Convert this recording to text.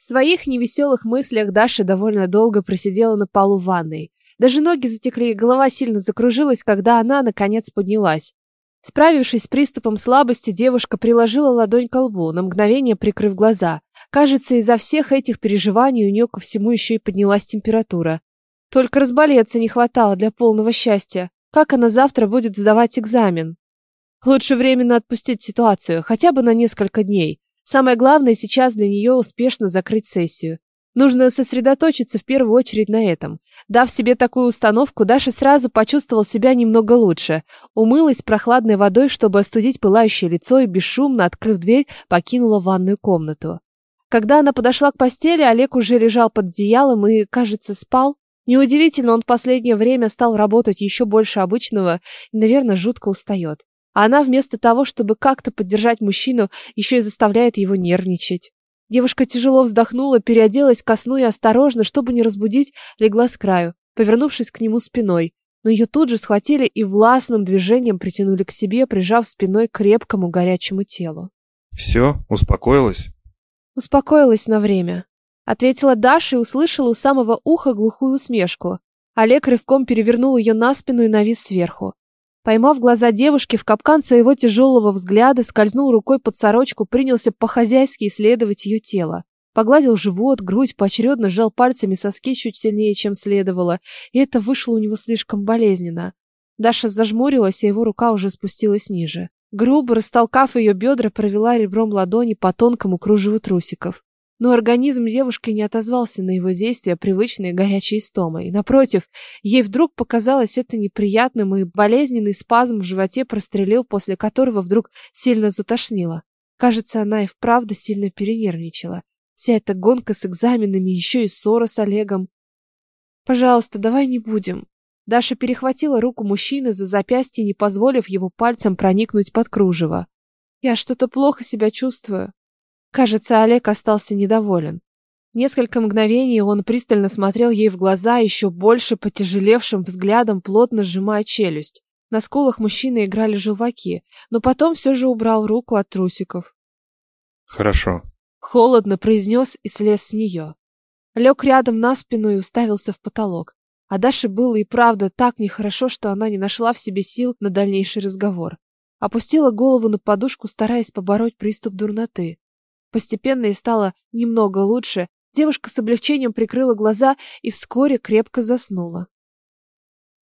В своих невеселых мыслях Даша довольно долго просидела на полу ванной. Даже ноги затекли, голова сильно закружилась, когда она, наконец, поднялась. Справившись с приступом слабости, девушка приложила ладонь к лбу, на мгновение прикрыв глаза. Кажется, из-за всех этих переживаний у нее ко всему еще и поднялась температура. Только разболеться не хватало для полного счастья. Как она завтра будет сдавать экзамен? Лучше временно отпустить ситуацию, хотя бы на несколько дней. Самое главное сейчас для нее успешно закрыть сессию. Нужно сосредоточиться в первую очередь на этом. Дав себе такую установку, Даша сразу почувствовал себя немного лучше. Умылась прохладной водой, чтобы остудить пылающее лицо и бесшумно, открыв дверь, покинула ванную комнату. Когда она подошла к постели, Олег уже лежал под одеялом и, кажется, спал. Неудивительно, он в последнее время стал работать еще больше обычного и, наверное, жутко устает. А она вместо того, чтобы как-то поддержать мужчину, еще и заставляет его нервничать. Девушка тяжело вздохнула, переоделась ко сну и осторожно, чтобы не разбудить, легла с краю, повернувшись к нему спиной. Но ее тут же схватили и властным движением притянули к себе, прижав спиной к крепкому горячему телу. «Все? Успокоилась?» «Успокоилась на время», — ответила Даша и услышала у самого уха глухую усмешку. Олег рывком перевернул ее на спину и навис сверху. Поймав глаза девушки в капкан своего тяжелого взгляда, скользнул рукой под сорочку, принялся по-хозяйски исследовать ее тело. Погладил живот, грудь, поочередно сжал пальцами соски чуть сильнее, чем следовало, и это вышло у него слишком болезненно. Даша зажмурилась, а его рука уже спустилась ниже. Грубо растолкав ее бедра, провела ребром ладони по тонкому кружеву трусиков. Но организм девушки не отозвался на его действия привычной горячей истомой. Напротив, ей вдруг показалось это неприятным, и болезненный спазм в животе прострелил, после которого вдруг сильно затошнило. Кажется, она и вправду сильно перенервничала. Вся эта гонка с экзаменами, еще и ссора с Олегом. «Пожалуйста, давай не будем». Даша перехватила руку мужчины за запястье, не позволив его пальцем проникнуть под кружево. «Я что-то плохо себя чувствую». Кажется, Олег остался недоволен. Несколько мгновений он пристально смотрел ей в глаза, еще больше потяжелевшим взглядом, плотно сжимая челюсть. На скулах мужчины играли желваки, но потом все же убрал руку от трусиков. «Хорошо», — холодно произнес и слез с нее. Лег рядом на спину и уставился в потолок. А Даше было и правда так нехорошо, что она не нашла в себе сил на дальнейший разговор. Опустила голову на подушку, стараясь побороть приступ дурноты. Постепенно ей стало немного лучше. Девушка с облегчением прикрыла глаза и вскоре крепко заснула.